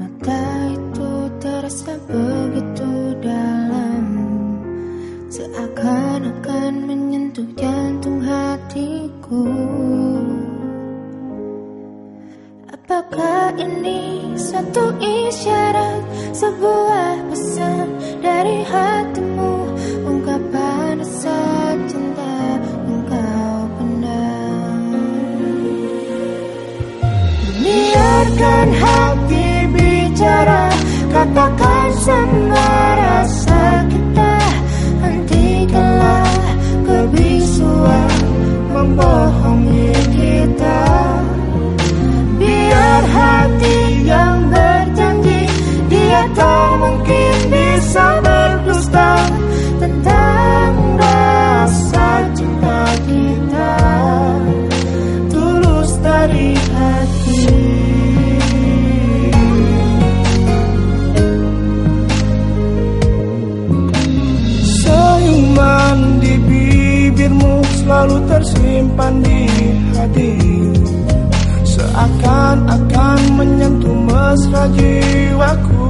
mata itu terasa begitu dalam? Seakan-akan menyentuh jantung hatiku. Apakah ini satu isyarat Sebuah pesan dari hatimu Happy. Selalu tersimpan di hati. Seakan-akan menyentuh mesra jiwaku